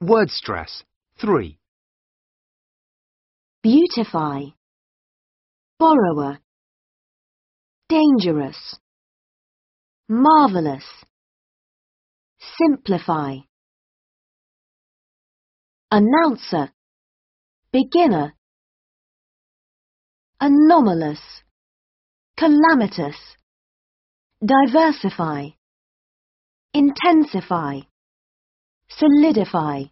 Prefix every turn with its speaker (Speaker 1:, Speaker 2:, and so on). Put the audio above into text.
Speaker 1: Word stress. 3.
Speaker 2: beautify, borrower, dangerous, marvelous, simplify, announcer, beginner, anomalous, calamitous, diversify, intensify, solidify.